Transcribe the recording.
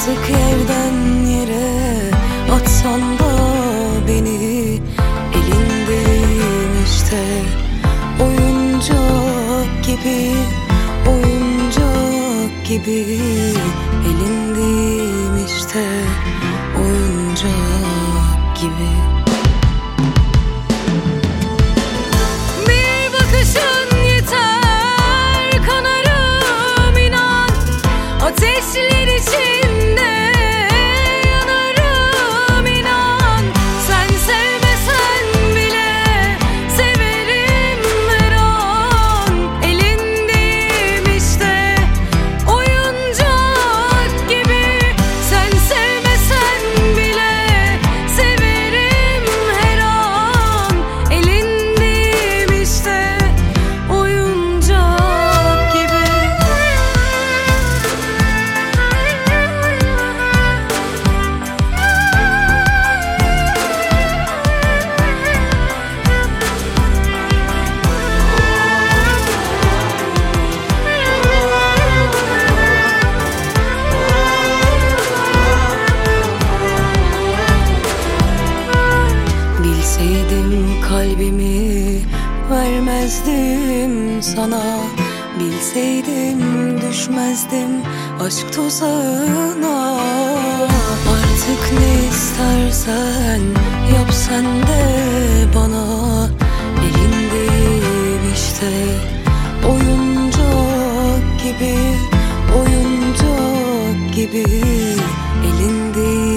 Artık yerden yere atsan da beni elindeyim işte. Oyuncak gibi, oyuncak gibi elindeyim işte. Oyuncak gibi. Ateşler içinde kalbimi vermezdim sana? Bilseydim düşmezdim aşk tuzağına Artık ne istersen yap sen de bana. Elindeyim işte oyuncak gibi Oyuncak gibi. Elindeyim